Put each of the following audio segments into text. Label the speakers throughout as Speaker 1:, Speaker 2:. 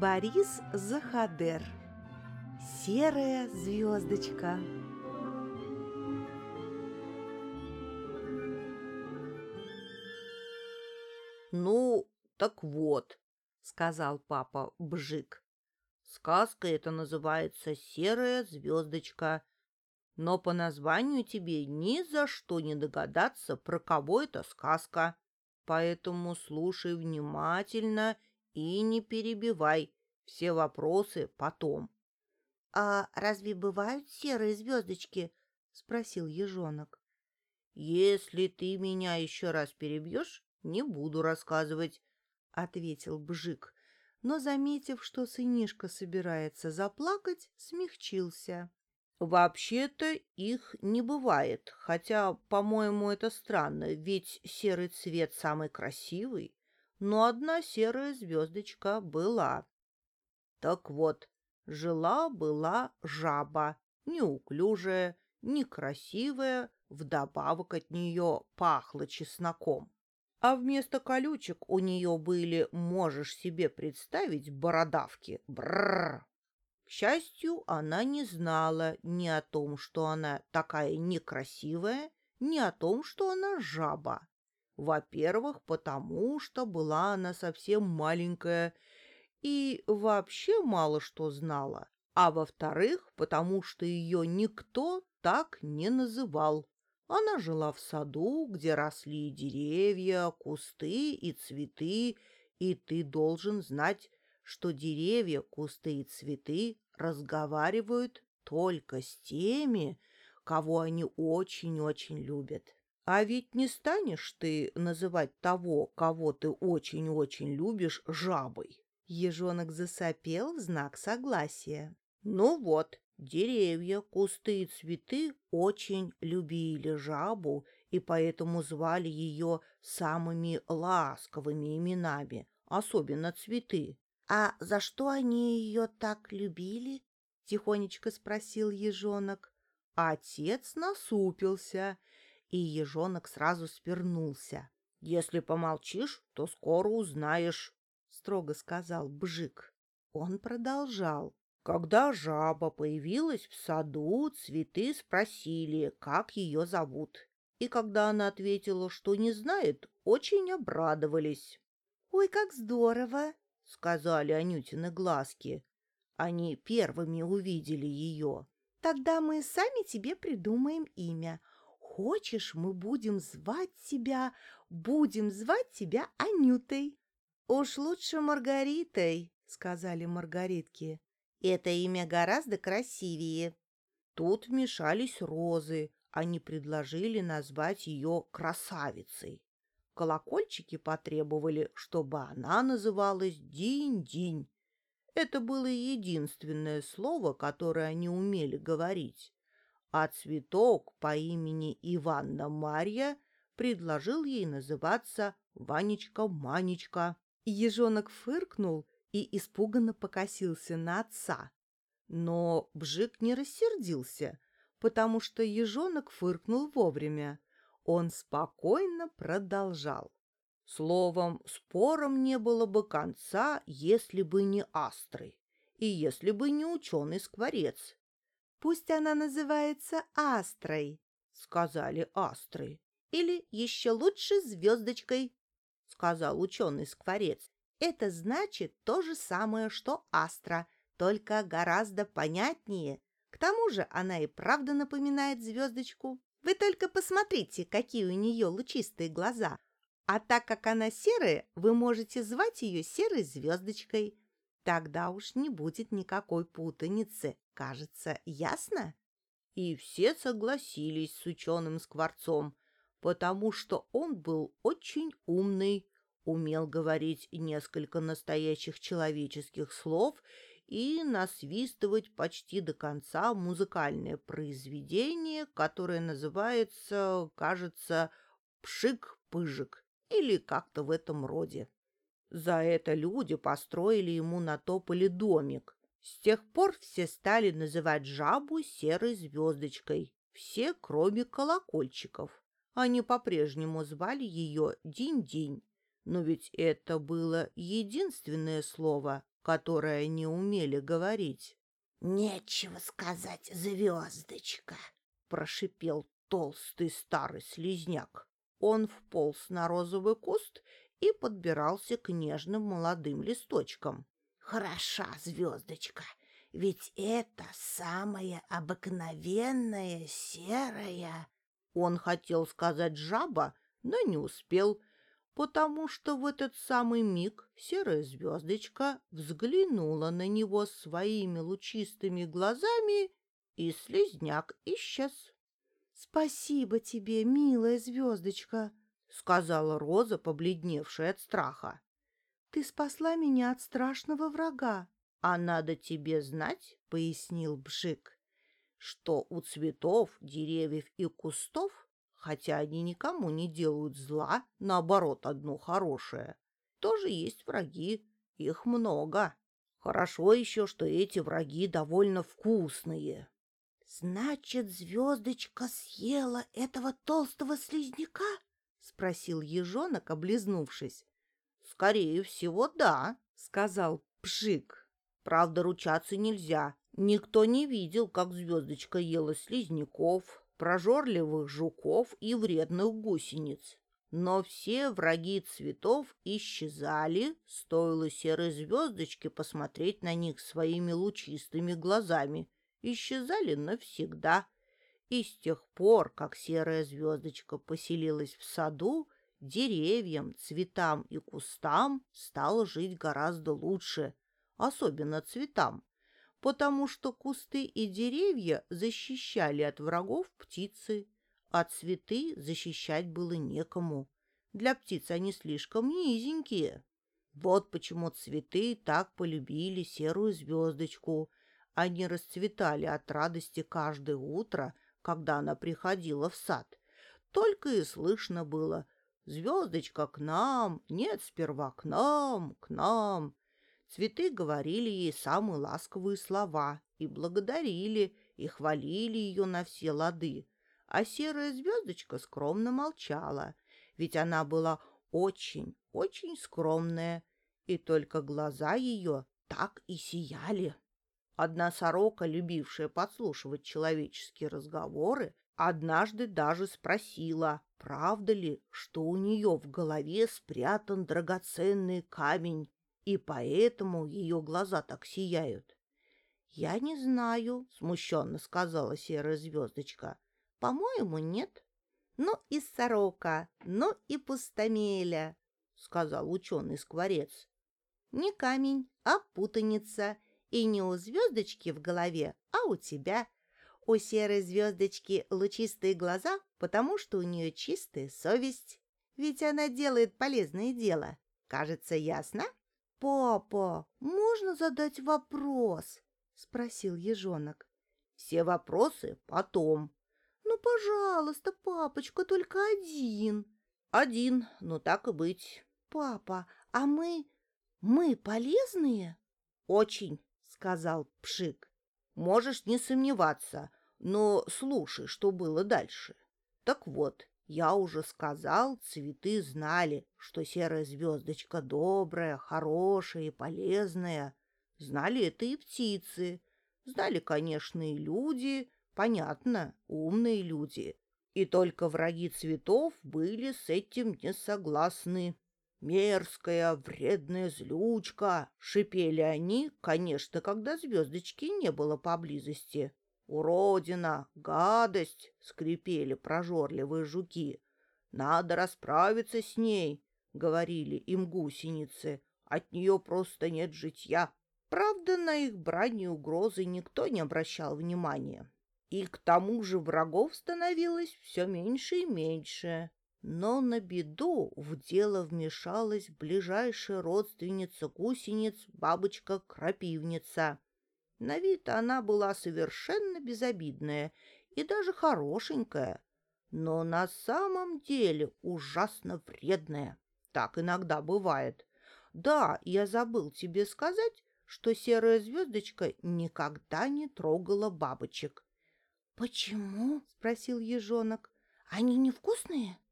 Speaker 1: Борис Захадер Серая звездочка
Speaker 2: «Ну, так вот», — сказал папа Бжик. «Сказка эта называется «Серая звездочка», но по названию тебе ни за что не догадаться, про кого это сказка. Поэтому слушай внимательно и не перебивай. Все вопросы потом».
Speaker 3: «А разве бывают серые звездочки?» — спросил ежонок.
Speaker 2: «Если ты меня еще раз перебьешь, не буду рассказывать», — ответил Бжик, но, заметив, что сынишка собирается заплакать, смягчился. «Вообще-то их не бывает, хотя, по-моему, это странно, ведь серый цвет самый красивый, но одна серая звездочка была. Так вот, жила-была жаба, неуклюжая, некрасивая, вдобавок от нее пахло чесноком. А вместо колючек у нее были, можешь себе представить, бородавки. Бррр! К счастью, она не знала ни о том, что она такая некрасивая, ни о том, что она жаба. Во-первых, потому что была она совсем маленькая и вообще мало что знала. А во-вторых, потому что ее никто так не называл. Она жила в саду, где росли деревья, кусты и цветы, и ты должен знать, что деревья, кусты и цветы разговаривают только с теми, кого они очень-очень любят. А ведь не станешь ты называть того, кого ты очень-очень любишь, жабой.
Speaker 1: Ежонок засопел в знак согласия.
Speaker 2: Ну вот, Деревья, кусты и цветы очень любили жабу и поэтому звали ее самыми ласковыми именами, особенно цветы.
Speaker 3: — А за что они ее так любили? — тихонечко спросил ежонок.
Speaker 2: Отец насупился, и ежонок сразу свернулся. — Если помолчишь, то скоро узнаешь, — строго сказал Бжик. Он продолжал. Когда жаба появилась в саду, цветы спросили, как ее зовут. И когда она ответила, что не знает, очень обрадовались.
Speaker 3: «Ой, как здорово!»
Speaker 2: — сказали Анютины глазки. Они первыми увидели ее.
Speaker 3: «Тогда мы сами тебе придумаем имя. Хочешь, мы будем звать тебя, будем звать тебя Анютой?»
Speaker 1: «Уж лучше Маргаритой», — сказали Маргаритки.
Speaker 3: Это имя гораздо красивее.
Speaker 2: Тут вмешались розы. Они предложили назвать ее красавицей. Колокольчики потребовали, чтобы она называлась Динь-Динь. Это было единственное слово, которое они умели говорить. А цветок по имени Иванна Марья предложил ей называться Ванечка-Манечка.
Speaker 1: Ежонок фыркнул и испуганно покосился на отца. Но Бжик не рассердился, потому что ежонок фыркнул вовремя. Он спокойно продолжал.
Speaker 2: Словом, спором не было бы конца, если бы не астры, и если бы не ученый-скворец.
Speaker 1: «Пусть она называется Астрой», — сказали астры.
Speaker 3: «Или еще лучше звездочкой», —
Speaker 2: сказал ученый-скворец.
Speaker 3: Это значит то же самое, что Астра, только гораздо понятнее. К тому же она и правда напоминает звездочку. Вы только посмотрите, какие у нее лучистые глаза. А так как она серая, вы можете звать ее серой звездочкой. Тогда уж не будет никакой путаницы. Кажется, ясно?
Speaker 2: И все согласились с ученым Скворцом, потому что он был очень умный умел говорить несколько настоящих человеческих слов и насвистывать почти до конца музыкальное произведение, которое называется, кажется, «Пшик-пыжик» или как-то в этом роде. За это люди построили ему на тополе домик. С тех пор все стали называть жабу серой звездочкой, все, кроме колокольчиков. Они по-прежнему звали ее Динь-Динь. Но ведь это было единственное слово, которые они умели говорить.
Speaker 3: «Нечего сказать, звездочка!»
Speaker 2: — прошипел толстый старый слизняк. Он вполз на розовый куст и подбирался к нежным молодым листочкам.
Speaker 3: «Хороша звездочка, ведь это самая обыкновенная серая...»
Speaker 2: Он хотел сказать «жаба», но не успел, потому что в этот самый миг серая звездочка взглянула на него своими лучистыми глазами, и слезняк исчез.
Speaker 1: — Спасибо тебе, милая звездочка, — сказала Роза, побледневшая от страха. — Ты спасла меня от страшного врага.
Speaker 2: — А надо тебе знать, — пояснил Бжик, — что у цветов, деревьев и кустов хотя они никому не делают зла, наоборот, одно хорошее. Тоже есть враги, их много. Хорошо еще, что эти враги довольно вкусные.
Speaker 3: — Значит, звездочка съела этого толстого слизняка? — спросил ежонок, облизнувшись.
Speaker 2: — Скорее всего, да, — сказал Пшик. Правда, ручаться нельзя. Никто не видел, как звездочка ела слизняков, прожорливых жуков и вредных гусениц. Но все враги цветов исчезали, стоило серой звездочке посмотреть на них своими лучистыми глазами. Исчезали навсегда. И с тех пор, как серая звездочка поселилась в саду, деревьям, цветам и кустам стало жить гораздо лучше, особенно цветам потому что кусты и деревья защищали от врагов птицы, а цветы защищать было некому. Для птиц они слишком низенькие. Вот почему цветы так полюбили серую звездочку. Они расцветали от радости каждое утро, когда она приходила в сад. Только и слышно было «Звездочка к нам! Нет, сперва к нам, к нам!» Цветы говорили ей самые ласковые слова и благодарили, и хвалили ее на все лады. А серая звездочка скромно молчала, ведь она была очень, очень скромная, и только глаза ее так и сияли. Одна сорока, любившая подслушивать человеческие разговоры, однажды даже спросила, правда ли, что у нее в голове спрятан драгоценный камень и поэтому ее глаза так сияют. — Я не знаю, — смущенно сказала серая звездочка. — По-моему, нет. — Ну и сорока, ну и пустомеля, — сказал ученый-скворец. — Не камень, а путаница, и не у звездочки в голове, а у тебя. У серой звездочки лучистые глаза, потому что у нее чистая совесть. Ведь она делает полезное дело. Кажется, ясно?
Speaker 1: — «Папа, можно задать вопрос?» — спросил ежонок.
Speaker 2: «Все вопросы потом».
Speaker 1: «Ну, пожалуйста, папочка, только один».
Speaker 2: «Один, ну так и быть».
Speaker 1: «Папа, а мы... мы полезные?»
Speaker 2: «Очень», — сказал Пшик. «Можешь не сомневаться, но слушай, что было дальше. Так вот, я уже сказал, цветы знали, что серая звездочка добрая, хорошая и полезная. Знали это и птицы. Знали, конечно, и люди, понятно, умные люди. И только враги цветов были с этим не согласны. «Мерзкая, вредная злючка!» — шипели они, конечно, когда звездочки не было поблизости. «Уродина! Гадость!» — скрипели прожорливые жуки. «Надо расправиться с ней!» — говорили им гусеницы. «От нее просто нет житья!» Правда, на их брань и угрозы никто не обращал внимания. И к тому же врагов становилось все меньше и меньше. Но на беду в дело вмешалась ближайшая родственница гусениц, бабочка-крапивница. На вид она была совершенно безобидная и даже хорошенькая, но на самом деле ужасно вредная. Так иногда бывает. Да, я забыл тебе сказать, что серая звездочка никогда не трогала бабочек.
Speaker 1: — Почему? — спросил ежонок. — Они невкусные?
Speaker 2: —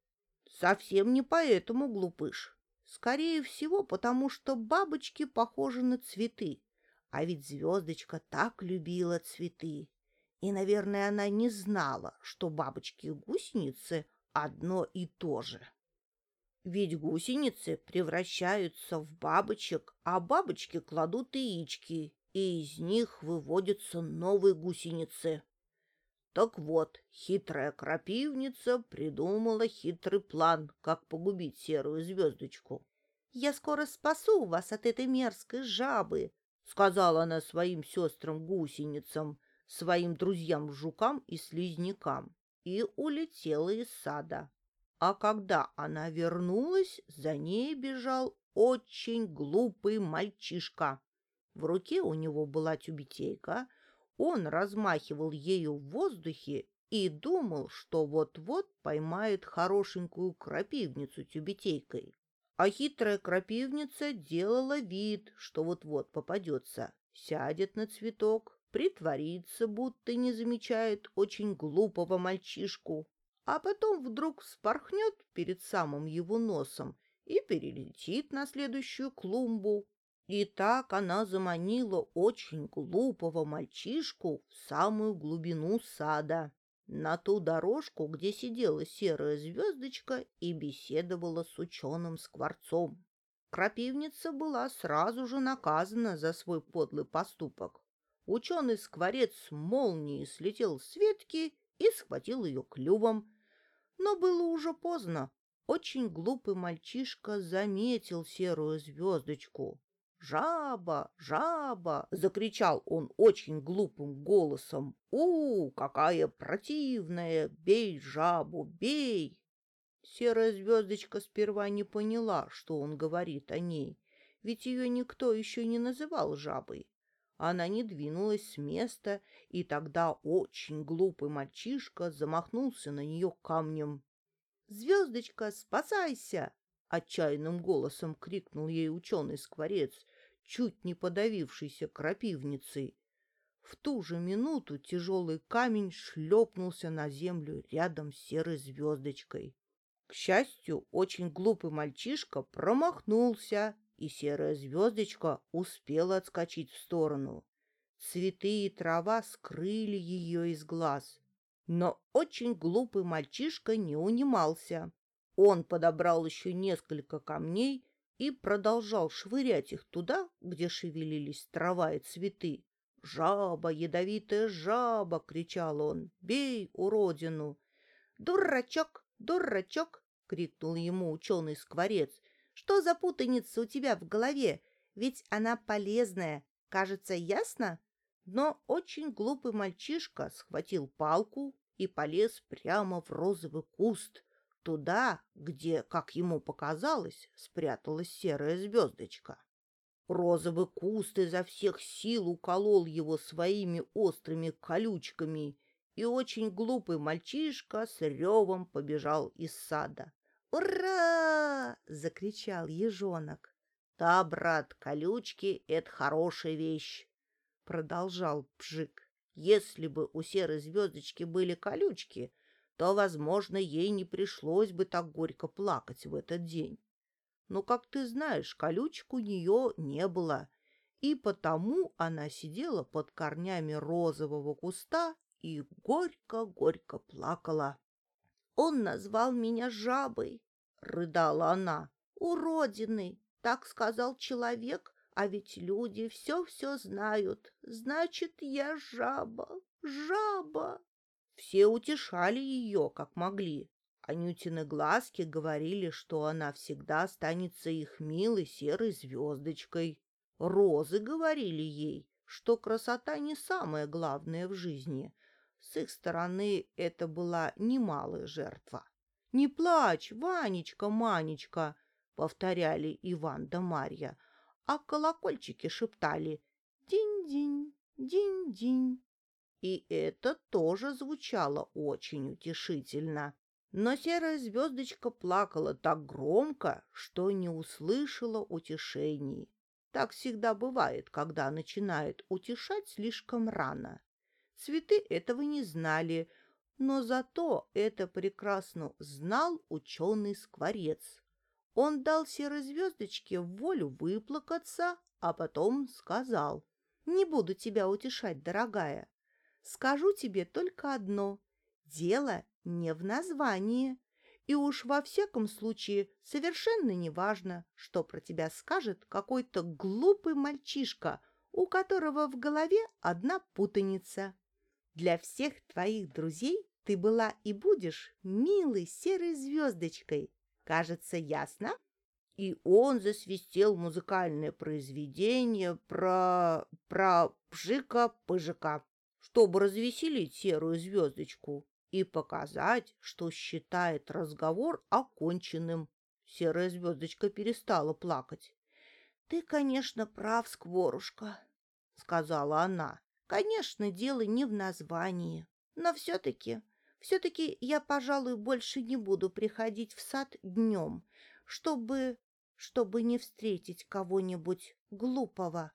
Speaker 2: Совсем не поэтому, глупыш.
Speaker 3: Скорее всего, потому что бабочки похожи на цветы. А ведь звездочка так любила цветы. И, наверное, она не знала, что бабочки и гусеницы одно и то же. Ведь гусеницы превращаются в бабочек, а бабочки кладут яички, и из них выводятся новые гусеницы. Так вот, хитрая крапивница придумала хитрый план, как погубить серую звездочку. «Я скоро спасу вас от этой мерзкой жабы», — сказала она своим сестрам-гусеницам, своим друзьям-жукам и слизнякам, и улетела из сада. А когда она вернулась, за ней бежал очень глупый мальчишка. В руке у него была тюбетейка, он размахивал ею в воздухе и думал, что вот-вот поймает хорошенькую крапивницу тюбетейкой. А хитрая крапивница делала вид, что вот-вот попадется, сядет на цветок, притворится, будто не замечает очень глупого мальчишку, а потом вдруг вспорхнет перед самым его носом и перелетит на следующую клумбу. И так она заманила очень глупого мальчишку в самую глубину сада, на ту дорожку, где сидела серая звездочка и беседовала с ученым скворцом. Крапивница была сразу же наказана за свой подлый поступок. Ученый скворец молнией слетел с ветки и схватил ее клювом. Но было уже поздно. Очень глупый мальчишка заметил серую звездочку. «Жаба! Жаба!» — закричал он очень глупым голосом. «У, какая противная! Бей жабу, бей!» Серая звездочка сперва не поняла, что он говорит о ней, ведь ее никто еще не называл жабой. Она не двинулась с места, и тогда очень глупый мальчишка замахнулся на нее камнем. «Звездочка, спасайся!» — отчаянным голосом крикнул ей ученый-скворец, чуть не подавившийся крапивницей. В ту же минуту тяжелый камень шлепнулся на землю рядом с серой звездочкой. К счастью, очень глупый мальчишка промахнулся и серая звездочка успела отскочить в сторону. Цветы и трава скрыли ее из глаз. Но очень глупый мальчишка не унимался. Он подобрал еще несколько камней и продолжал швырять их туда, где шевелились трава и цветы. «Жаба, ядовитая жаба!» — кричал он. «Бей, уродину!» «Дурачок, дурачок!» — крикнул ему ученый-скворец. Что за путаница у тебя в голове? Ведь она полезная. Кажется, ясно? Но очень глупый мальчишка схватил палку и полез прямо в розовый куст, туда, где, как ему показалось, спряталась серая звездочка. Розовый куст изо всех сил уколол его своими острыми колючками, и очень глупый мальчишка с ревом побежал из сада. «Ура!» — закричал ежонок. «Да, брат, колючки — это хорошая вещь», — продолжал Пжик. «Если бы у серой звездочки были колючки, то, возможно, ей не пришлось бы так горько плакать в этот день. Но, как ты знаешь, колючек у нее не было, и потому она сидела под корнями розового куста и горько-горько плакала. Он назвал меня жабой, — рыдала она. «Уродиной!» — так сказал человек, а ведь люди все-все знают. Значит, я жаба, жаба. Все утешали ее, как могли. Анютины глазки говорили, что она всегда останется их милой серой звездочкой. Розы говорили ей, что красота не самое главное в жизни. С их стороны это была немалая жертва. «Не плачь, Ванечка, Манечка!» — повторяли Иван да Марья, а колокольчики шептали «Динь-динь, динь-динь». И это тоже звучало очень утешительно. Но серая звездочка плакала так громко, что не услышала утешений. Так всегда бывает, когда начинает утешать слишком рано. Цветы этого не знали, но зато это прекрасно знал ученый-скворец.
Speaker 2: Он дал серой звездочке волю выплакаться, а потом сказал. «Не буду тебя утешать, дорогая. Скажу тебе только одно. Дело не в названии. И уж во всяком случае совершенно не важно, что про тебя скажет какой-то глупый мальчишка, у которого в голове одна путаница. Для всех твоих друзей ты была и будешь милой серой звездочкой. Кажется, ясно? И он засвистел музыкальное произведение про... про Пжика-Пыжика, чтобы развеселить серую звездочку и показать, что считает разговор оконченным. Серая звездочка перестала плакать. — Ты, конечно, прав, Скворушка, — сказала она. — Конечно, дело не в названии, но все-таки... Все-таки я, пожалуй, больше не буду приходить в сад днем, чтобы... чтобы не встретить кого-нибудь глупого.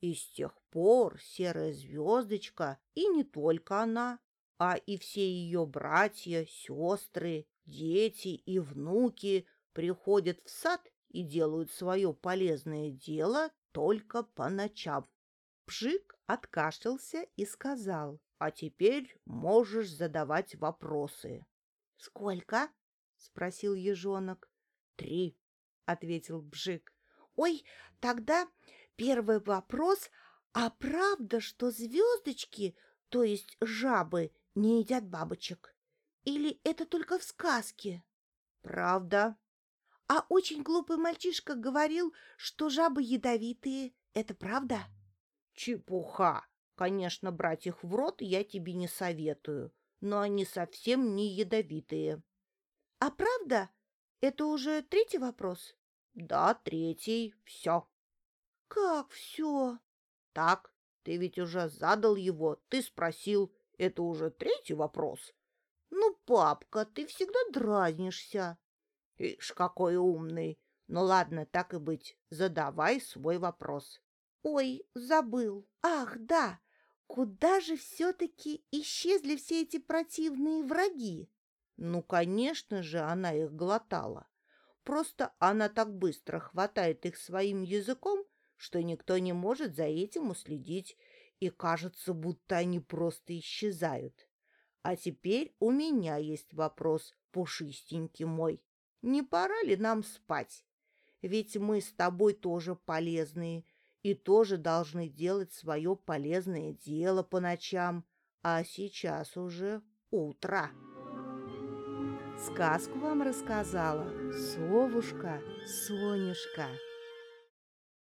Speaker 2: И с тех пор серая звездочка, и не только она, а и все ее братья, сестры, дети и внуки приходят в сад и делают свое полезное дело только по ночам. Пшик откашлялся и сказал, «А теперь можешь задавать вопросы». «Сколько?» — спросил ежонок. «Три», — ответил Бжик. «Ой, тогда первый вопрос. А правда, что звездочки, то есть жабы, не едят бабочек? Или это только в сказке? Правда. А очень глупый мальчишка говорил, что жабы ядовитые. Это правда? Чепуха. Конечно, брать их в рот я тебе не советую, но они совсем не ядовитые. А правда? Это уже третий вопрос? Да, третий. Все. Как все? Так, ты ведь уже задал его, ты спросил, это уже третий вопрос. Ну, папка, ты всегда дразнишься. Ишь, какой умный. Ну ладно, так и быть, задавай свой вопрос. Ой, забыл. Ах, да, куда же все-таки исчезли все эти противные враги? Ну, конечно же, она их глотала. Просто она так быстро хватает их своим языком, что никто не может за этим уследить, и кажется, будто они просто исчезают. А теперь у меня есть вопрос, пушистенький мой. Не пора ли нам спать? Ведь мы с тобой тоже полезные и тоже должны делать свое полезное дело по ночам, а сейчас уже утро. Сказку вам рассказала совушка Сонюшка.